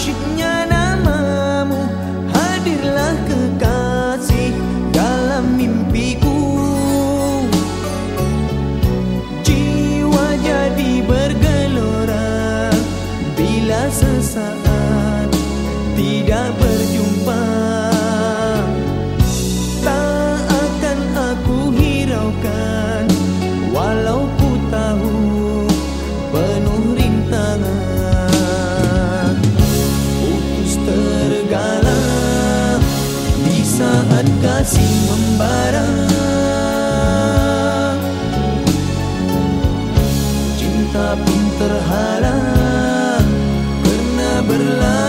asyiknya namamu Hadirlah kekasih dalam mimpiku. Jiwa jadi bergelora bila sesaat masih membara Cinta pun terhalang Kerana berlalu.